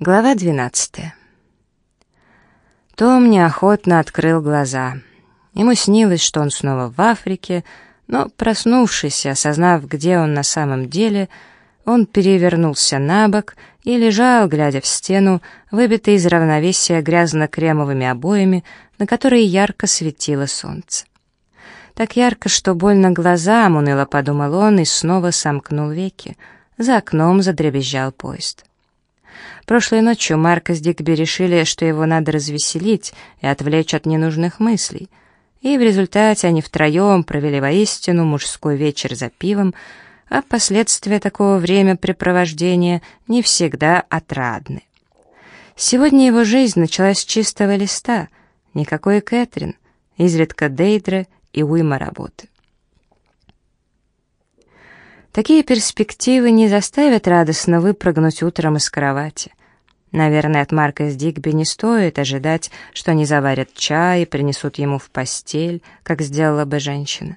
Глава 12. Том неохотно открыл глаза. Ему снилось, что он снова в Африке, но, проснувшись и осознав, где он на самом деле, он перевернулся на бок и лежал, глядя в стену, выбитый из равновесия грязно-кремовыми обоями, на которые ярко светило солнце. Так ярко, что больно глазам, уныло подумал он и снова сомкнул веки. За окном задребезжал поезд. Прошлой ночью Марк с Дигби решили, что его надо развеселить и отвлечь от ненужных мыслей. И в результате они втроем провели воистину мужской вечер за пивом, а последствия такого времяпрепровождения не всегда отрадны. Сегодня его жизнь началась с чистого листа, никакой Кэтрин, изредка Дейдре и уйма работы. Такие перспективы не заставят радостно выпрыгнуть утром из кровати. Наверное, от Марка с Дигби не стоит ожидать, что они заварят чай и принесут ему в постель, как сделала бы женщина.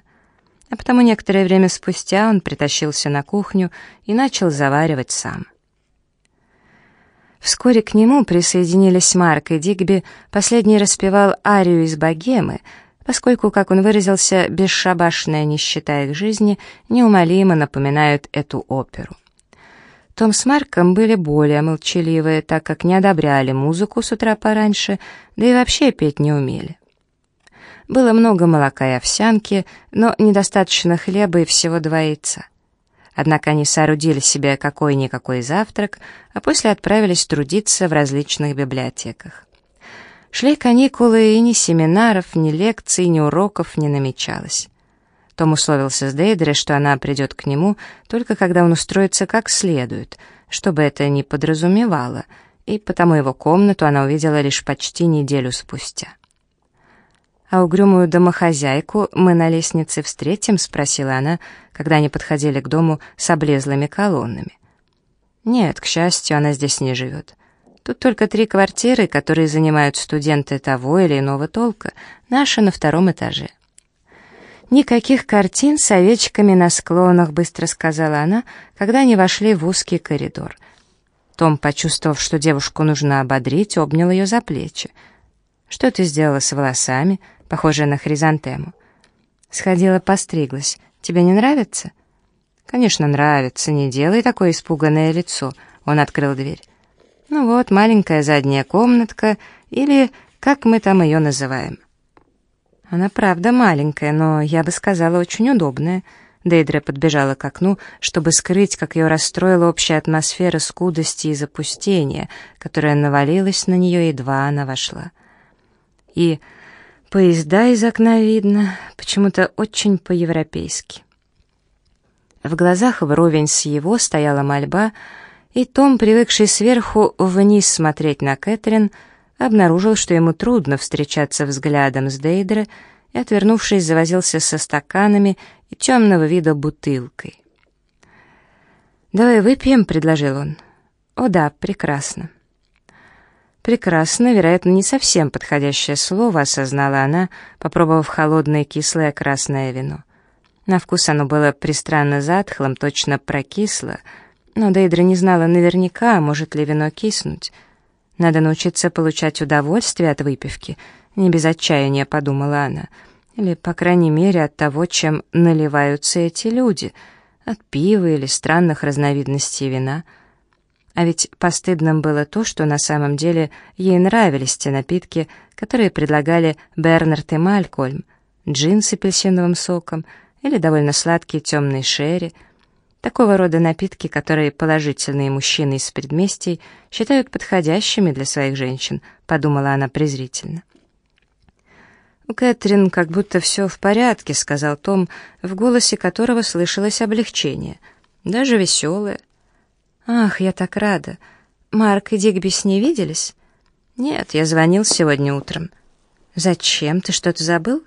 А потому некоторое время спустя он притащился на кухню и начал заваривать сам. Вскоре к нему присоединились Марк и Дигби, последний распевал арию из «Богемы», поскольку, как он выразился, бесшабашная нищета их жизни неумолимо напоминают эту оперу. Том с Марком были более молчаливые, так как не одобряли музыку с утра пораньше, да и вообще петь не умели. Было много молока и овсянки, но недостаточно хлеба и всего два яйца. Однако они соорудили себе какой-никакой завтрак, а после отправились трудиться в различных библиотеках. Шли каникулы, и ни семинаров, ни лекций, ни уроков не намечалось. Том условился с Дейдре, что она придет к нему только когда он устроится как следует, чтобы это не подразумевало, и потому его комнату она увидела лишь почти неделю спустя. «А угрюмую домохозяйку мы на лестнице встретим?» — спросила она, когда они подходили к дому с облезлыми колоннами. «Нет, к счастью, она здесь не живет. Тут только три квартиры, которые занимают студенты того или иного толка, наша на втором этаже». «Никаких картин с овечками на склонах», — быстро сказала она, когда они вошли в узкий коридор. Том, почувствовав, что девушку нужно ободрить, обнял ее за плечи. «Что ты сделала с волосами, похожие на хризантему?» «Сходила, постриглась. Тебе не нравится?» «Конечно, нравится. Не делай такое испуганное лицо». Он открыл дверь. «Ну вот, маленькая задняя комнатка, или как мы там ее называем». Она правда маленькая, но, я бы сказала, очень удобная. Дейдра подбежала к окну, чтобы скрыть, как ее расстроила общая атмосфера скудости и запустения, которая навалилась на нее, едва она вошла. И поезда из окна видно, почему-то очень по-европейски. В глазах вровень с его стояла мольба, и Том, привыкший сверху вниз смотреть на Кэтрин, обнаружил, что ему трудно встречаться взглядом с Дейдре, и, отвернувшись, завозился со стаканами и темного вида бутылкой. «Давай выпьем», — предложил он. «О да, прекрасно». «Прекрасно, вероятно, не совсем подходящее слово», — осознала она, попробовав холодное кислое красное вино. На вкус оно было пристранно затхлым, точно прокисло, но Дейдра не знала наверняка, может ли вино киснуть — надо научиться получать удовольствие от выпивки, не без отчаяния подумала она, или, по крайней мере, от того, чем наливаются эти люди, от пива или странных разновидностей вина. А ведь постыдным было то, что на самом деле ей нравились те напитки, которые предлагали Бернард и Малькольм, джин с апельсиновым соком или довольно сладкий темный шерри — Такого рода напитки, которые положительные мужчины из предместий считают подходящими для своих женщин, подумала она презрительно. «У Кэтрин как будто все в порядке», — сказал Том, в голосе которого слышалось облегчение. «Даже веселое». «Ах, я так рада. Марк и Дигби с ней виделись?» «Нет, я звонил сегодня утром». «Зачем? Ты что-то забыл?»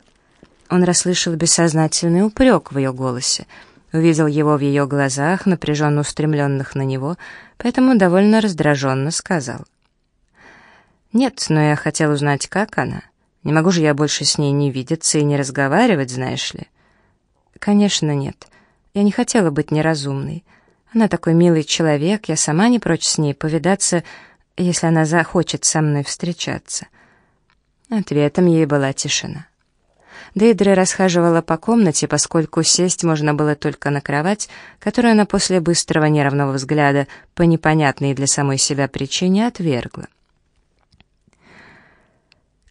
Он расслышал бессознательный упрек в ее голосе — увидел его в ее глазах, напряженно устремленных на него, поэтому довольно раздраженно сказал. «Нет, но я хотел узнать, как она. Не могу же я больше с ней не видеться и не разговаривать, знаешь ли?» «Конечно, нет. Я не хотела быть неразумной. Она такой милый человек, я сама не прочь с ней повидаться, если она захочет со мной встречаться. Ответом ей была тишина. Дейдре расхаживала по комнате, поскольку сесть можно было только на кровать, которую она после быстрого нервного взгляда по непонятной для самой себя причине отвергла.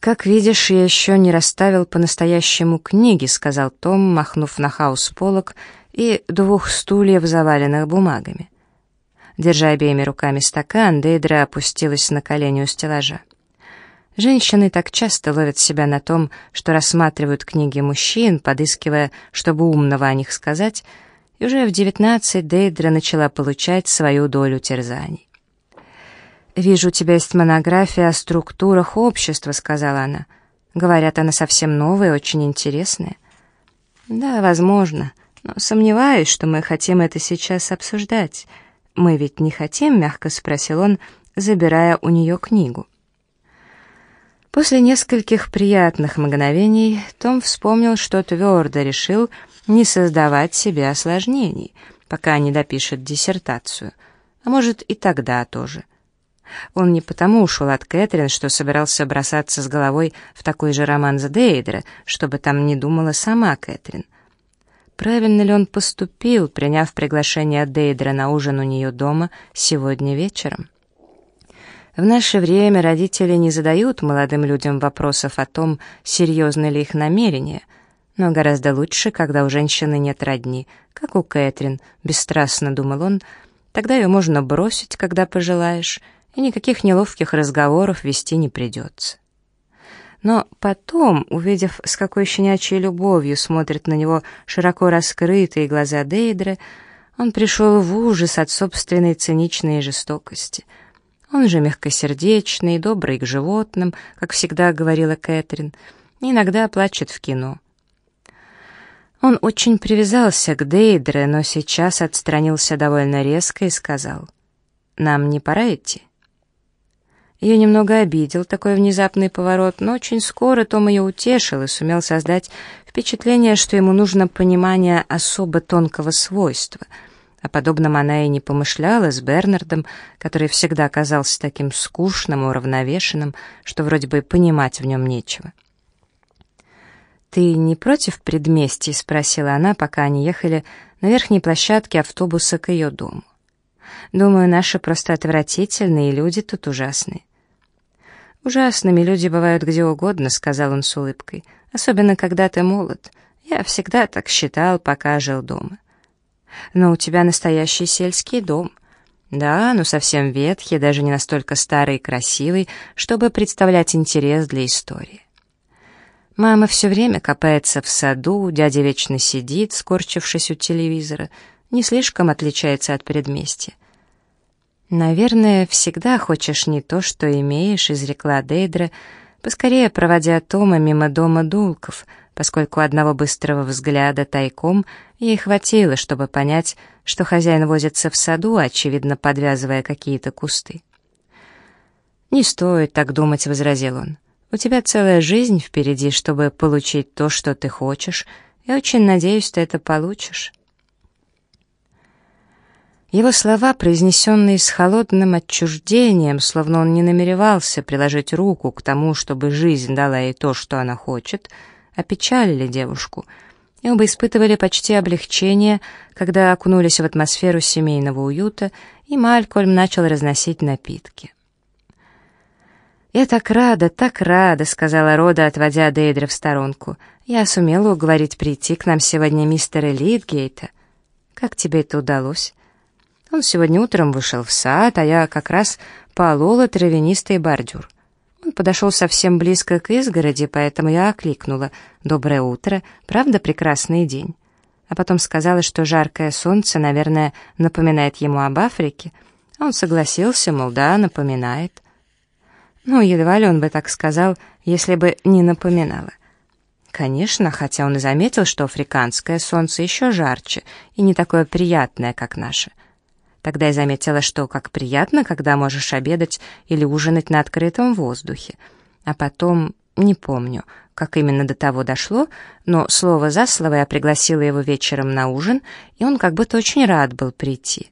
«Как видишь, я еще не расставил по-настоящему книги», — сказал Том, махнув на хаос полок и двух стульев, заваленных бумагами. Держа обеими руками стакан, Дейдра опустилась на колени у стеллажа. Женщины так часто ловят себя на том, что рассматривают книги мужчин, подыскивая, чтобы умного о них сказать, и уже в девятнадцать Дейдра начала получать свою долю терзаний. «Вижу, у тебя есть монография о структурах общества», — сказала она. «Говорят, она совсем новая, очень интересная». «Да, возможно, но сомневаюсь, что мы хотим это сейчас обсуждать. Мы ведь не хотим?» — мягко спросил он, забирая у нее книгу. После нескольких приятных мгновений Том вспомнил, что твердо решил не создавать себе осложнений, пока не допишет диссертацию, а может и тогда тоже. Он не потому ушел от Кэтрин, что собирался бросаться с головой в такой же роман за Дейдра, чтобы там не думала сама Кэтрин. Правильно ли он поступил, приняв приглашение от Дейдра на ужин у нее дома сегодня вечером? В наше время родители не задают молодым людям вопросов о том, серьезны ли их намерения, но гораздо лучше, когда у женщины нет родни, как у Кэтрин, бесстрастно думал он, тогда ее можно бросить, когда пожелаешь, и никаких неловких разговоров вести не придется. Но потом, увидев, с какой щенячьей любовью смотрят на него широко раскрытые глаза Дейдры, он пришел в ужас от собственной циничной жестокости — он же мягкосердечный, добрый к животным, как всегда говорила Кэтрин, иногда плачет в кино. Он очень привязался к Дейдре, но сейчас отстранился довольно резко и сказал, «Нам не пора идти?» Ее немного обидел такой внезапный поворот, но очень скоро Том ее утешил и сумел создать впечатление, что ему нужно понимание особо тонкого свойства — о подобном она и не помышляла с Бернардом, который всегда казался таким скучным уравновешенным, что вроде бы понимать в нем нечего. «Ты не против предместий?» — спросила она, пока они ехали на верхней площадке автобуса к ее дому. «Думаю, наши просто отвратительные, люди тут ужасные». «Ужасными люди бывают где угодно», — сказал он с улыбкой, «особенно когда ты молод. Я всегда так считал, пока жил дома». Но у тебя настоящий сельский дом. Да, но совсем ветхий, даже не настолько старый и красивый, чтобы представлять интерес для истории. Мама все время копается в саду, дядя вечно сидит, скорчившись у телевизора, не слишком отличается от предместья. «Наверное, всегда хочешь не то, что имеешь», — изрекла Дейдра, поскорее проводя Тома мимо дома Дулков — поскольку одного быстрого взгляда тайком ей хватило, чтобы понять, что хозяин возится в саду, очевидно, подвязывая какие-то кусты. «Не стоит так думать», — возразил он. «У тебя целая жизнь впереди, чтобы получить то, что ты хочешь. Я очень надеюсь, ты это получишь». Его слова, произнесенные с холодным отчуждением, словно он не намеревался приложить руку к тому, чтобы жизнь дала ей то, что она хочет — опечалили девушку, и оба испытывали почти облегчение, когда окунулись в атмосферу семейного уюта, и Малькольм начал разносить напитки. «Я так рада, так рада», — сказала Рода, отводя Дейдра в сторонку. «Я сумела уговорить прийти к нам сегодня мистера Литгейта. Как тебе это удалось?» Он сегодня утром вышел в сад, а я как раз полола травянистый бордюр. Он подошел совсем близко к изгороди, поэтому я окликнула «Доброе утро, правда прекрасный день?» А потом сказала, что жаркое солнце, наверное, напоминает ему об Африке. Он согласился, мол, да, напоминает. Ну, едва ли он бы так сказал, если бы не напоминало. Конечно, хотя он и заметил, что африканское солнце еще жарче и не такое приятное, как наше — Тогда я заметила, что как приятно, когда можешь обедать или ужинать на открытом воздухе. А потом, не помню, как именно до того дошло, но слово за слово я пригласила его вечером на ужин, и он как будто очень рад был прийти.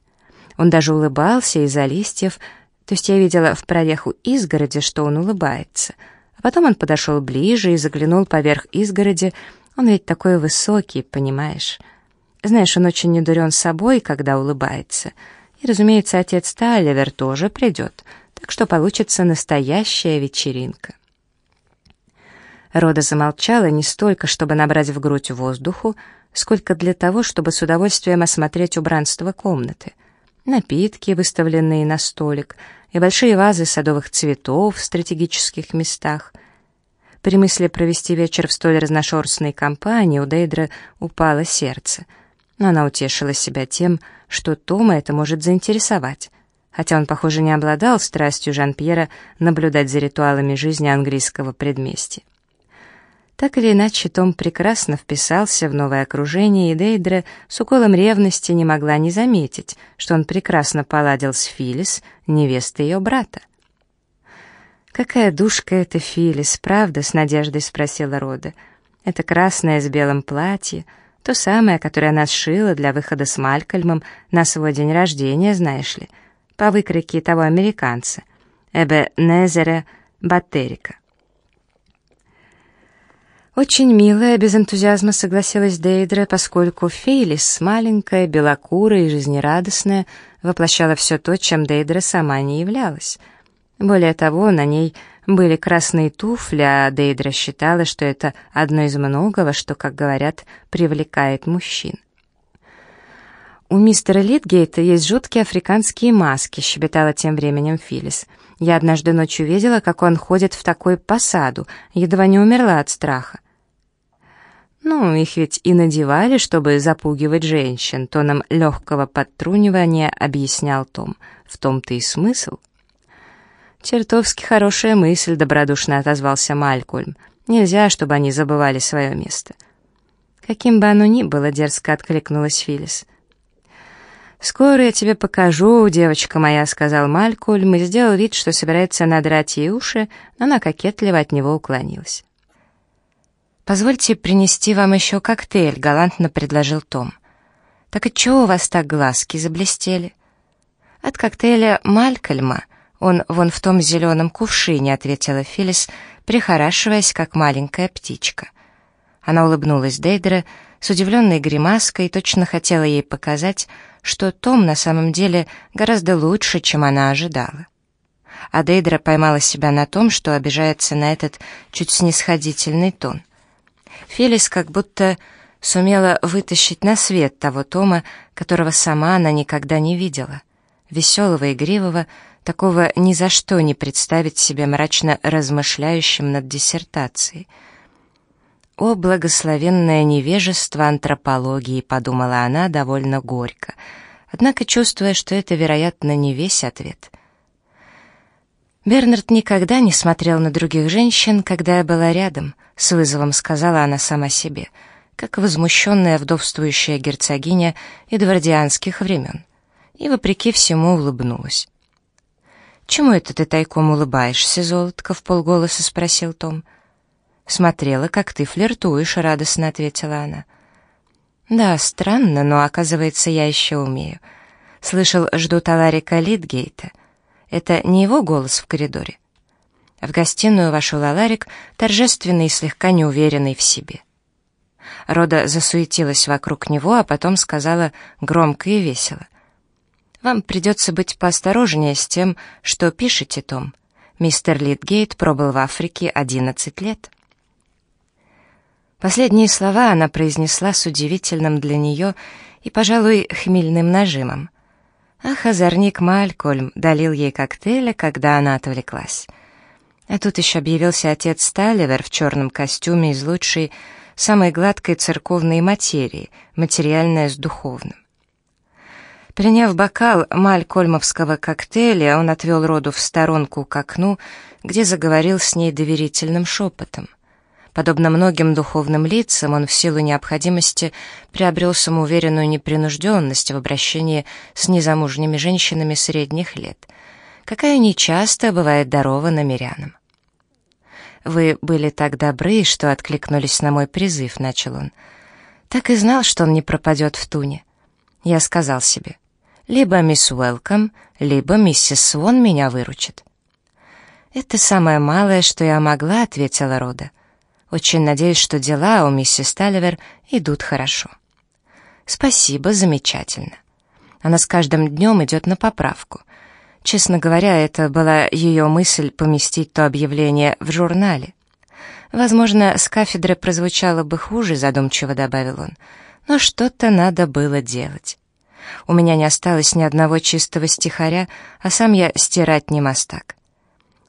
Он даже улыбался из-за листьев, То есть я видела в прореху изгороди, что он улыбается. А потом он подошел ближе и заглянул поверх изгороди. Он ведь такой высокий, понимаешь? Знаешь, он очень недурен собой, когда улыбается. И, разумеется, отец Таливер тоже придет, так что получится настоящая вечеринка. Рода замолчала не столько, чтобы набрать в грудь воздуху, сколько для того, чтобы с удовольствием осмотреть убранство комнаты. Напитки, выставленные на столик, и большие вазы садовых цветов в стратегических местах. При мысли провести вечер в столь разношерстной компании у Дейдра упало сердце — но она утешила себя тем, что Тома это может заинтересовать, хотя он, похоже, не обладал страстью Жан-Пьера наблюдать за ритуалами жизни английского предместья. Так или иначе, Том прекрасно вписался в новое окружение, и Дейдра с уколом ревности не могла не заметить, что он прекрасно поладил с Филис, невестой ее брата. «Какая душка эта Филис, правда?» — с надеждой спросила Рода. «Это красное с белым платье, то самое, которое она сшила для выхода с Малькольмом на свой день рождения, знаешь ли, по выкройке того американца, Эбе Незера Баттерика. Очень милая, без энтузиазма согласилась Дейдра, поскольку Фейлис, маленькая, белокурая и жизнерадостная, воплощала все то, чем Дейдра сама не являлась. Более того, на ней были красные туфли, а Дейдра считала, что это одно из многого, что, как говорят, привлекает мужчин. «У мистера Литгейта есть жуткие африканские маски», — щебетала тем временем Филлис. «Я однажды ночью видела, как он ходит в такой посаду, едва не умерла от страха». «Ну, их ведь и надевали, чтобы запугивать женщин», — тоном легкого подтрунивания объяснял Том. «В том-то и смысл». «Чертовски хорошая мысль», — добродушно отозвался Малькольм. «Нельзя, чтобы они забывали свое место». «Каким бы оно ни было», — дерзко откликнулась Филис. «Скоро я тебе покажу, девочка моя», — сказал Малькольм и сделал вид, что собирается надрать ей уши, но она кокетливо от него уклонилась. «Позвольте принести вам еще коктейль», — галантно предложил Том. «Так и чего у вас так глазки заблестели?» «От коктейля Малькольма», «Он вон в том зеленом кувшине», — ответила Филлис, прихорашиваясь, как маленькая птичка. Она улыбнулась Дейдре с удивленной гримаской и точно хотела ей показать, что Том на самом деле гораздо лучше, чем она ожидала. А Дейдра поймала себя на том, что обижается на этот чуть снисходительный тон. Филлис как будто сумела вытащить на свет того Тома, которого сама она никогда не видела, веселого, игривого, Такого ни за что не представить себе мрачно размышляющим над диссертацией. «О, благословенное невежество антропологии», — подумала она довольно горько, однако чувствуя, что это, вероятно, не весь ответ. «Бернард никогда не смотрел на других женщин, когда я была рядом», — с вызовом сказала она сама себе, как возмущенная вдовствующая герцогиня эдвардианских времен, и, вопреки всему, улыбнулась. «Чему это ты тайком улыбаешься, золотко?» — в полголоса спросил Том. «Смотрела, как ты флиртуешь», — радостно ответила она. «Да, странно, но, оказывается, я еще умею. Слышал, ждут Аларика Литгейта. Это не его голос в коридоре?» В гостиную вошел Аларик, торжественный и слегка неуверенный в себе. Рода засуетилась вокруг него, а потом сказала громко и весело. Вам придется быть поосторожнее с тем, что пишете, Том. Мистер Литгейт пробыл в Африке 11 лет. Последние слова она произнесла с удивительным для нее и, пожалуй, хмельным нажимом. Ах, озорник Малькольм долил ей коктейля, когда она отвлеклась. А тут еще объявился отец Сталивер в черном костюме из лучшей, самой гладкой церковной материи, материальная с духовным. Приняв бокал малькольмовского коктейля, он отвел Роду в сторонку к окну, где заговорил с ней доверительным шепотом. Подобно многим духовным лицам, он в силу необходимости приобрел самоуверенную непринужденность в обращении с незамужними женщинами средних лет, какая нечасто бывает дарована мирянам. «Вы были так добры, что откликнулись на мой призыв», — начал он. «Так и знал, что он не пропадет в туне». Я сказал себе, Либо мисс Уэлком, либо миссис Свон меня выручит». «Это самое малое, что я могла», — ответила Рода. «Очень надеюсь, что дела у миссис Таливер идут хорошо». «Спасибо, замечательно». Она с каждым днем идет на поправку. Честно говоря, это была ее мысль поместить то объявление в журнале. Возможно, с кафедры прозвучало бы хуже, задумчиво добавил он, но что-то надо было делать. У меня не осталось ни одного чистого стихаря, а сам я стирать не мастак.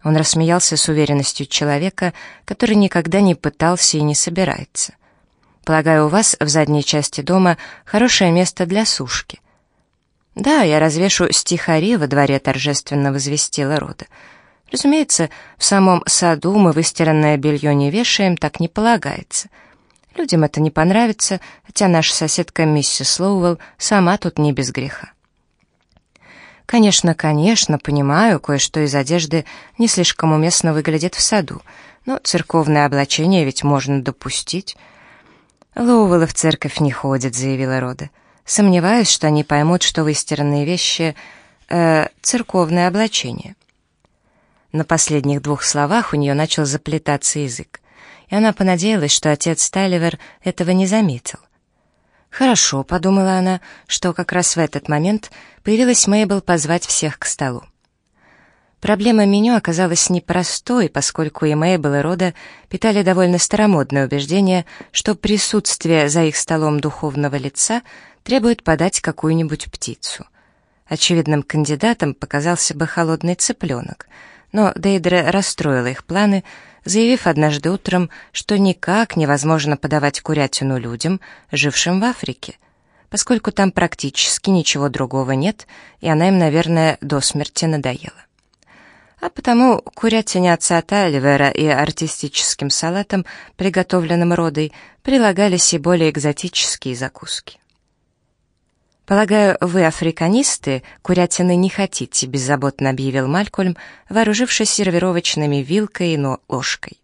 Он рассмеялся с уверенностью человека, который никогда не пытался и не собирается. «Полагаю, у вас в задней части дома хорошее место для сушки». «Да, я развешу стихари во дворе», — торжественно возвестила Рода. «Разумеется, в самом саду мы выстиранное белье не вешаем, так не полагается. Людям это не понравится, хотя наша соседка миссис Лоуэлл сама тут не без греха». Конечно, конечно, понимаю, кое-что из одежды не слишком уместно выглядит в саду, но церковное облачение ведь можно допустить. Лоуэллы в церковь не ходят, заявила Рода. Сомневаюсь, что они поймут, что выстиранные вещи э, церковное облачение. На последних двух словах у нее начал заплетаться язык, и она понадеялась, что отец Тайливер этого не заметил. «Хорошо», — подумала она, что как раз в этот момент появилась Мейбл позвать всех к столу. Проблема меню оказалась непростой, поскольку и Мейбл, и Рода питали довольно старомодное убеждение, что присутствие за их столом духовного лица требует подать какую-нибудь птицу. Очевидным кандидатом показался бы холодный цыпленок, но Дейдре расстроила их планы, заявив однажды утром, что никак невозможно подавать курятину людям, жившим в Африке, поскольку там практически ничего другого нет, и она им, наверное, до смерти надоела. А потому курятине отца Тайливера и артистическим салатам, приготовленным родой, прилагались и более экзотические закуски. «Полагаю, вы, африканисты, курятины не хотите», — беззаботно объявил Малькольм, вооружившись сервировочными вилкой и ложкой.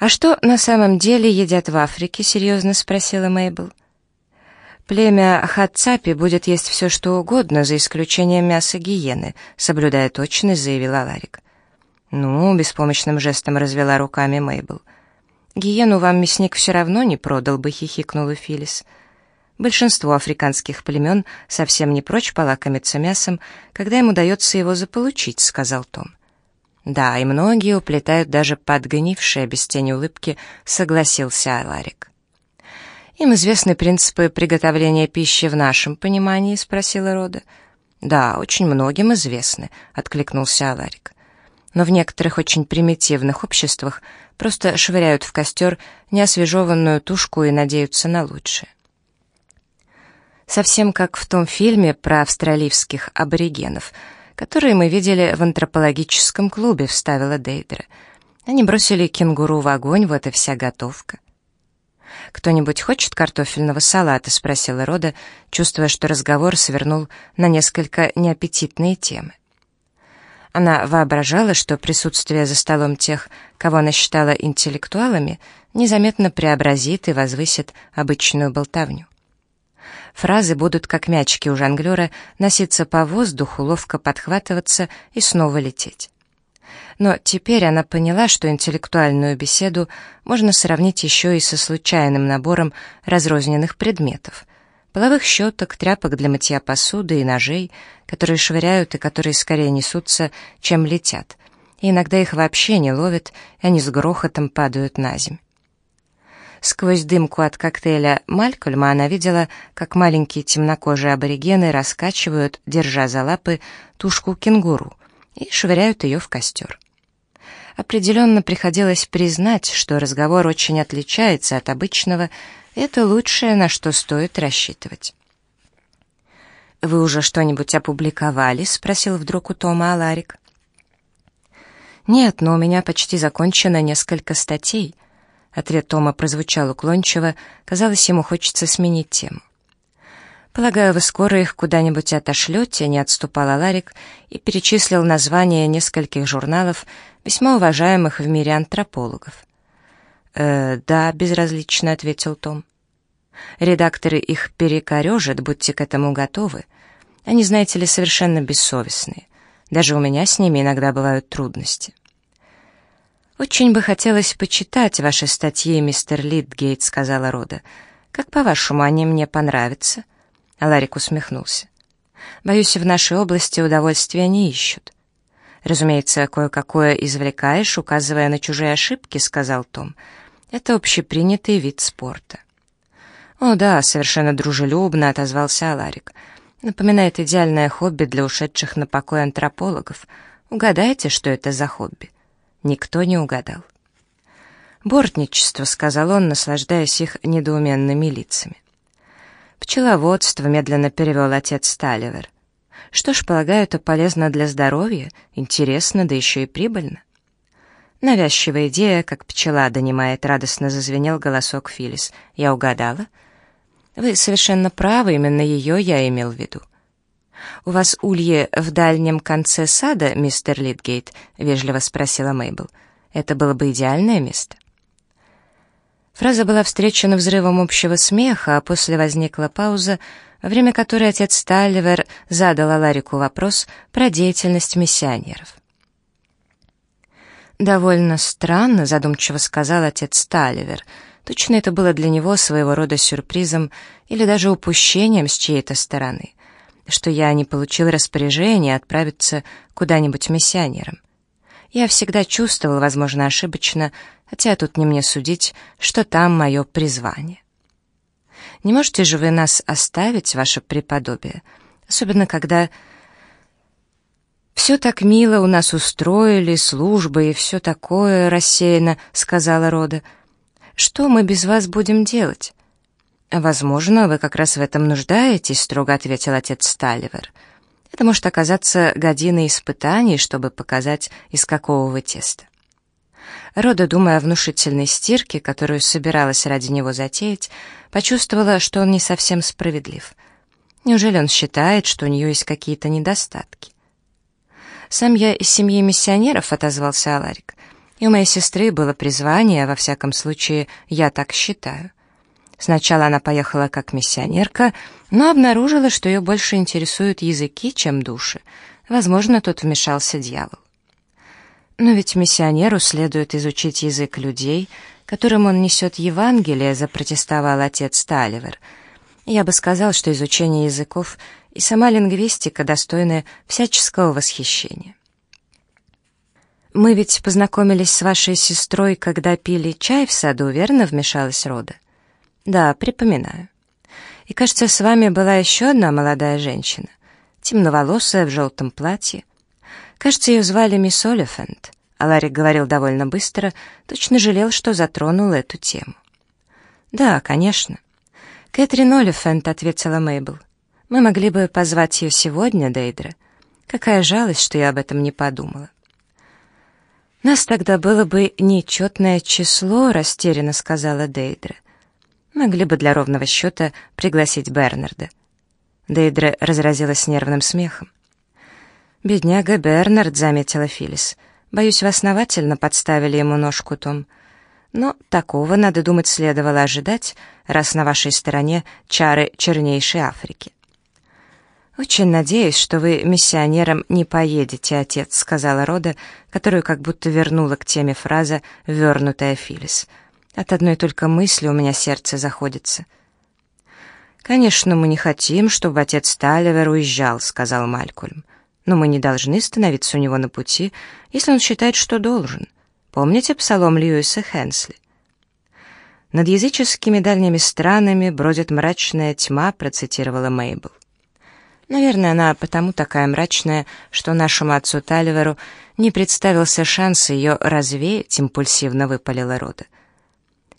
«А что на самом деле едят в Африке?» — серьезно спросила Мейбл. «Племя Хатцапи будет есть все, что угодно, за исключением мяса гиены», — соблюдая точность, заявила Ларик. «Ну», — беспомощным жестом развела руками Мейбл. «Гиену вам мясник все равно не продал бы», — хихикнула Филлис. «Филлис». Большинство африканских племен совсем не прочь полакомиться мясом, когда им удается его заполучить», — сказал Том. «Да, и многие уплетают даже подгнившее, без тени улыбки», — согласился Аларик. «Им известны принципы приготовления пищи в нашем понимании?» — спросила Рода. «Да, очень многим известны», — откликнулся Аларик. «Но в некоторых очень примитивных обществах просто швыряют в костер неосвежеванную тушку и надеются на лучшее. Совсем как в том фильме про австралийских аборигенов, который мы видели в антропологическом клубе, вставила Дейдра. Они бросили кенгуру в огонь, вот и вся готовка. «Кто-нибудь хочет картофельного салата?» — спросила Рода, чувствуя, что разговор свернул на несколько неаппетитные темы. Она воображала, что присутствие за столом тех, кого она считала интеллектуалами, незаметно преобразит и возвысит обычную болтовню. Фразы будут, как мячики у жонглера, носиться по воздуху, ловко подхватываться и снова лететь. Но теперь она поняла, что интеллектуальную беседу можно сравнить еще и со случайным набором разрозненных предметов. Половых щеток, тряпок для мытья посуды и ножей, которые швыряют и которые скорее несутся, чем летят. И иногда их вообще не ловят, и они с грохотом падают на землю. Сквозь дымку от коктейля Малькольма она видела, как маленькие темнокожие аборигены раскачивают, держа за лапы, тушку кенгуру и швыряют ее в костер. Определенно приходилось признать, что разговор очень отличается от обычного, это лучшее, на что стоит рассчитывать. «Вы уже что-нибудь опубликовали?» — спросил вдруг у Тома Аларик. «Нет, но у меня почти закончено несколько статей», Ответ Тома прозвучал уклончиво, казалось, ему хочется сменить тему. «Полагаю, вы скоро их куда-нибудь отошлете», — не отступал Ларик и перечислил названия нескольких журналов, весьма уважаемых в мире антропологов. «Э, да», — безразлично ответил Том. Редакторы их перекорежат, будьте к этому готовы. Они, знаете ли, совершенно бессовестные. Даже у меня с ними иногда бывают трудности. «Очень бы хотелось почитать ваши статьи, мистер Литгейт», — сказала Рода. «Как, по-вашему, они мне понравятся?» А Ларик усмехнулся. «Боюсь, в нашей области удовольствия не ищут». «Разумеется, кое-какое извлекаешь, указывая на чужие ошибки», — сказал Том. «Это общепринятый вид спорта». «О да», — совершенно дружелюбно отозвался Аларик. «Напоминает идеальное хобби для ушедших на покой антропологов. Угадайте, что это за хобби?» Никто не угадал. «Бортничество», — сказал он, наслаждаясь их недоуменными лицами. «Пчеловодство», — медленно перевел отец Сталивер. «Что ж, полагаю, это полезно для здоровья, интересно, да еще и прибыльно». Навязчивая идея, как пчела донимает, радостно зазвенел голосок Филис. «Я угадала?» «Вы совершенно правы, именно ее я имел в виду». «У вас улье в дальнем конце сада, мистер Литгейт?» — вежливо спросила Мейбл. «Это было бы идеальное место». Фраза была встречена взрывом общего смеха, а после возникла пауза, во время которой отец Сталливер задал Аларику вопрос про деятельность миссионеров. «Довольно странно», — задумчиво сказал отец Сталливер. Точно это было для него своего рода сюрпризом или даже упущением с чьей-то стороны что я не получил распоряжение отправиться куда-нибудь миссионером. Я всегда чувствовал, возможно, ошибочно, хотя тут не мне судить, что там мое призвание. Не можете же вы нас оставить, ваше преподобие, особенно когда «Все так мило у нас устроили, службы и все такое рассеяно», — сказала Рода. «Что мы без вас будем делать? «Возможно, вы как раз в этом нуждаетесь», — строго ответил отец Сталивер. «Это может оказаться годиной испытаний, чтобы показать, из какого вы теста». Рода, думая о внушительной стирке, которую собиралась ради него затеять, почувствовала, что он не совсем справедлив. Неужели он считает, что у нее есть какие-то недостатки? «Сам я из семьи миссионеров», — отозвался Аларик. «И у моей сестры было призвание, во всяком случае, я так считаю». Сначала она поехала как миссионерка, но обнаружила, что ее больше интересуют языки, чем души. Возможно, тут вмешался дьявол. Но ведь миссионеру следует изучить язык людей, которым он несет Евангелие, запротестовал отец Таливер. Я бы сказал, что изучение языков и сама лингвистика достойны всяческого восхищения. «Мы ведь познакомились с вашей сестрой, когда пили чай в саду, верно?» — вмешалась Рода. Да, припоминаю. И, кажется, с вами была еще одна молодая женщина, темноволосая, в желтом платье. Кажется, ее звали мисс Олифант. А Ларри говорил довольно быстро, точно жалел, что затронул эту тему. «Да, конечно». «Кэтрин Олифант», — ответила Мейбл. «Мы могли бы позвать ее сегодня, Дейдра. Какая жалость, что я об этом не подумала». «Нас тогда было бы нечетное число», — растерянно сказала Дейдра. Могли бы для ровного счета пригласить Бернарда. Дейдра разразилась нервным смехом. «Бедняга Бернард», — заметила Филлис. «Боюсь, вы основательно подставили ему ножку, Том. Но такого, надо думать, следовало ожидать, раз на вашей стороне чары чернейшей Африки». «Очень надеюсь, что вы миссионером не поедете, отец», — сказала Рода, которую как будто вернула к теме фраза «вернутая Филлис». От одной только мысли у меня сердце заходится. «Конечно, мы не хотим, чтобы отец Таливер уезжал», — сказал Малькольм. «Но мы не должны становиться у него на пути, если он считает, что должен. Помните псалом Льюиса Хенсли?» «Над языческими дальними странами бродит мрачная тьма», — процитировала Мейбл. Наверное, она потому такая мрачная, что нашему отцу Таливеру не представился шанс ее развеять, импульсивно выпалила Рода.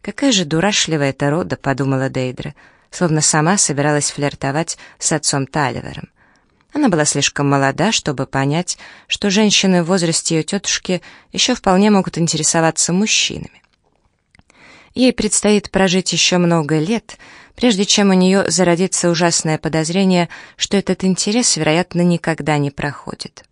«Какая же дурашливая эта рода», — подумала Дейдра, словно сама собиралась флиртовать с отцом Таливером. Она была слишком молода, чтобы понять, что женщины в возрасте ее тетушки еще вполне могут интересоваться мужчинами. Ей предстоит прожить еще много лет, прежде чем у нее зародится ужасное подозрение, что этот интерес, вероятно, никогда не проходит.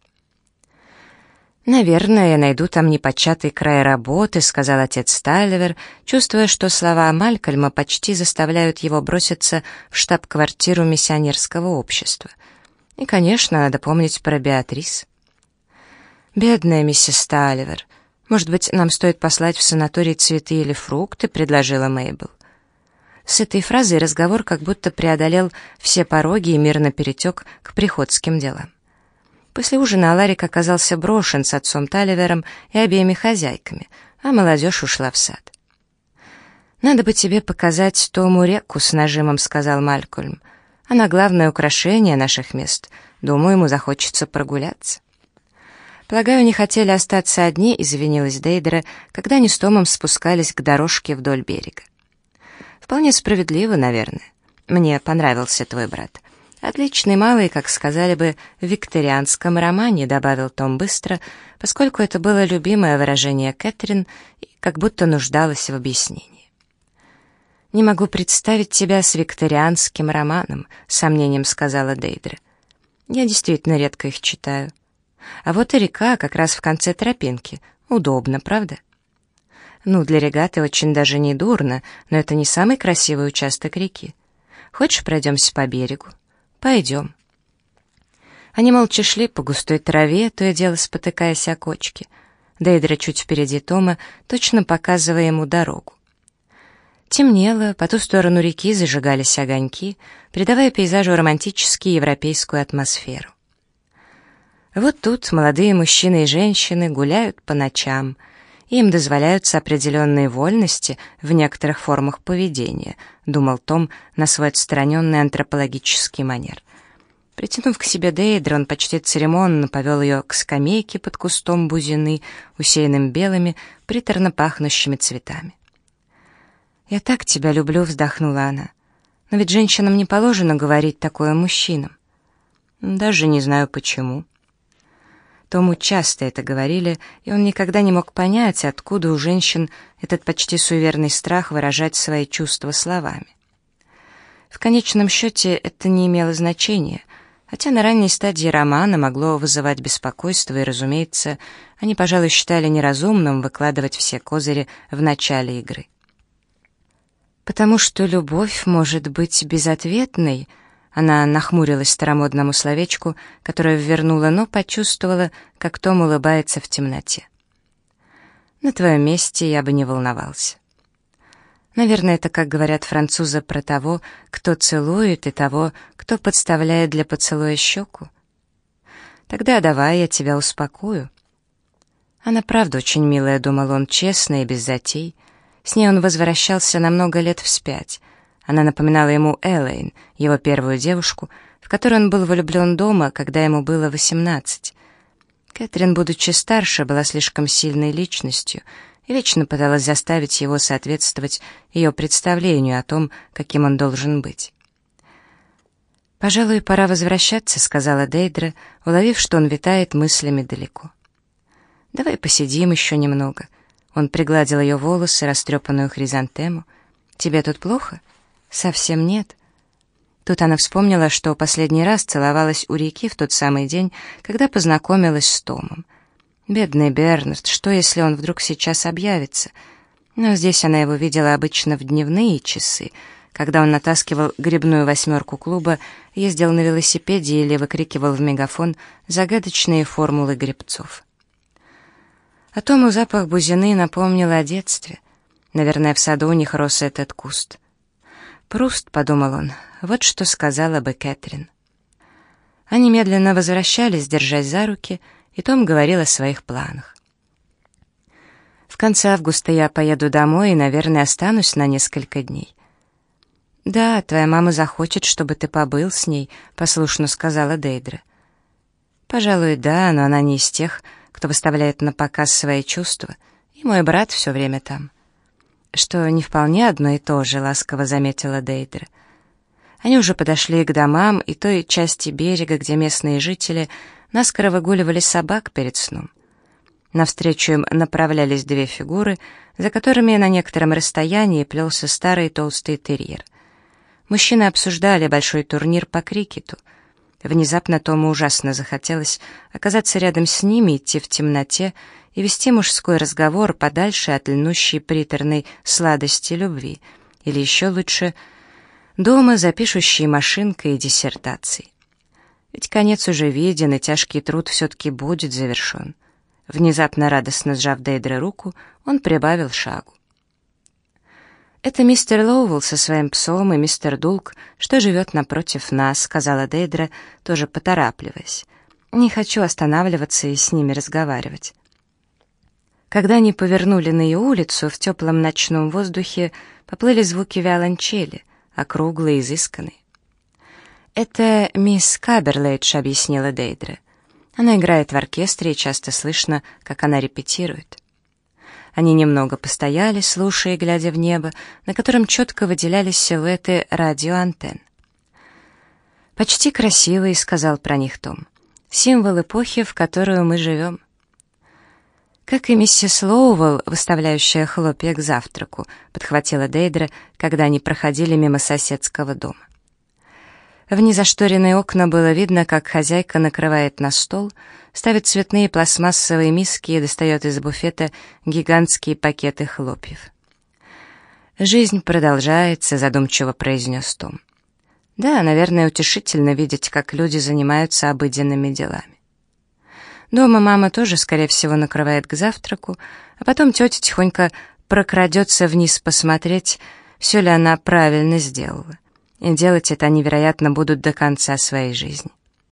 «Наверное, я найду там непочатый край работы», — сказал отец Стайливер, чувствуя, что слова Малькольма почти заставляют его броситься в штаб-квартиру миссионерского общества. И, конечно, надо помнить про Беатрис. «Бедная миссис Стайливер. Может быть, нам стоит послать в санаторий цветы или фрукты?» — предложила Мейбл. С этой фразой разговор как будто преодолел все пороги и мирно перетек к приходским делам. После ужина Аларик оказался брошен с отцом Таливером и обеими хозяйками, а молодежь ушла в сад. «Надо бы тебе показать Тому реку с нажимом», — сказал Малькольм. «Она главное украшение наших мест. Думаю, ему захочется прогуляться». «Полагаю, не хотели остаться одни», — извинилась Дейдера, когда они с Томом спускались к дорожке вдоль берега. «Вполне справедливо, наверное. Мне понравился твой брат. «Отличный малый, как сказали бы в викторианском романе», — добавил Том быстро, поскольку это было любимое выражение Кэтрин и как будто нуждалось в объяснении. «Не могу представить тебя с викторианским романом», — сомнением сказала Дейдра. «Я действительно редко их читаю. А вот и река как раз в конце тропинки. Удобно, правда?» «Ну, для регаты очень даже не дурно, но это не самый красивый участок реки. Хочешь, пройдемся по берегу?» «Пойдем». Они молча шли по густой траве, то и дело спотыкаясь о кочки. Дейдра чуть впереди Тома, точно показывая ему дорогу. Темнело, по ту сторону реки зажигались огоньки, придавая пейзажу романтическую европейскую атмосферу. Вот тут молодые мужчины и женщины гуляют по ночам, им дозволяются определенные вольности в некоторых формах поведения, думал Том на свой отстраненный антропологический манер. Притянув к себе Дейдра, он почти церемонно повел ее к скамейке под кустом бузины, усеянным белыми, приторно пахнущими цветами. «Я так тебя люблю», — вздохнула она. «Но ведь женщинам не положено говорить такое мужчинам». «Даже не знаю почему». Тому часто это говорили, и он никогда не мог понять, откуда у женщин этот почти суеверный страх выражать свои чувства словами. В конечном счете это не имело значения, хотя на ранней стадии романа могло вызывать беспокойство, и, разумеется, они, пожалуй, считали неразумным выкладывать все козыри в начале игры. «Потому что любовь может быть безответной», она нахмурилась старомодному словечку, которое ввернула, но почувствовала, как Том улыбается в темноте. «На твоем месте я бы не волновался». Наверное, это, как говорят французы, про того, кто целует, и того, кто подставляет для поцелуя щеку. Тогда давай я тебя успокою. Она правда очень милая, думал он, честная и без затей. С ней он возвращался на много лет вспять, она напоминала ему Элейн, его первую девушку, в которую он был влюблен дома, когда ему было восемнадцать. Кэтрин, будучи старше, была слишком сильной личностью и вечно пыталась заставить его соответствовать ее представлению о том, каким он должен быть. «Пожалуй, пора возвращаться», — сказала Дейдра, уловив, что он витает мыслями далеко. «Давай посидим еще немного». Он пригладил ее волосы, растрепанную хризантему. «Тебе тут плохо?» Совсем нет. Тут она вспомнила, что последний раз целовалась у реки в тот самый день, когда познакомилась с Томом. Бедный Бернард, что если он вдруг сейчас объявится? Но здесь она его видела обычно в дневные часы, когда он натаскивал грибную восьмерку клуба, ездил на велосипеде или выкрикивал в мегафон загадочные формулы грибцов. А Тому запах бузины напомнил о детстве. Наверное, в саду у них рос этот куст — Пруст, подумал он, вот что сказала бы Кэтрин. Они медленно возвращались, держась за руки, и Том говорил о своих планах. В конце августа я поеду домой и, наверное, останусь на несколько дней. «Да, твоя мама захочет, чтобы ты побыл с ней», — послушно сказала Дейдра. «Пожалуй, да, но она не из тех, кто выставляет на показ свои чувства, и мой брат все время там» что не вполне одно и то же», — ласково заметила Дейдер. Они уже подошли к домам и той части берега, где местные жители наскоро выгуливали собак перед сном. Навстречу им направлялись две фигуры, за которыми на некотором расстоянии плелся старый толстый терьер. Мужчины обсуждали большой турнир по крикету. Внезапно Тому ужасно захотелось оказаться рядом с ними, идти в темноте и вести мужской разговор подальше от льнущей приторной сладости любви, или еще лучше дома за пишущей машинкой и диссертацией. Ведь конец уже виден, и тяжкий труд все-таки будет завершен. Внезапно радостно сжав Дейдре руку, он прибавил шагу. «Это мистер Лоуэлл со своим псом и мистер Дулк, что живет напротив нас», — сказала Дейдра, тоже поторапливаясь. «Не хочу останавливаться и с ними разговаривать». Когда они повернули на ее улицу, в теплом ночном воздухе поплыли звуки виолончели, округлые и изысканные. «Это мисс Каберлейдж», — объяснила Дейдра. «Она играет в оркестре, и часто слышно, как она репетирует». Они немного постояли, слушая и глядя в небо, на котором четко выделялись силуэты радиоантенн. «Почти красивый», — сказал про них Том. «Символ эпохи, в которую мы живем». «Как и миссис Лоуэлл, выставляющая хлопья к завтраку», — подхватила Дейдра, когда они проходили мимо соседского дома. В незашторенные окна было видно, как хозяйка накрывает на стол, ставит цветные пластмассовые миски и достает из буфета гигантские пакеты хлопьев. «Жизнь продолжается», — задумчиво произнес Том. «Да, наверное, утешительно видеть, как люди занимаются обыденными делами». Дома мама тоже, скорее всего, накрывает к завтраку, а потом тетя тихонько прокрадется вниз посмотреть, все ли она правильно сделала. И делать это они, вероятно, будут до конца своей жизни.